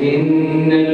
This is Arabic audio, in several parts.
يريد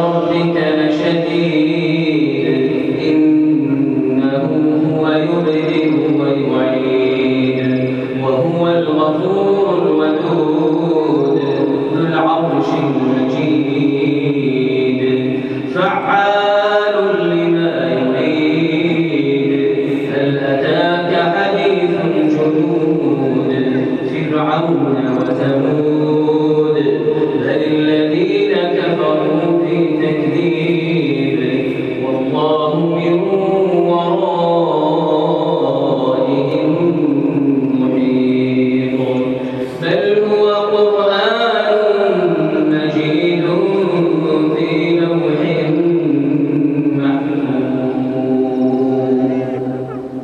هل أتى بل هو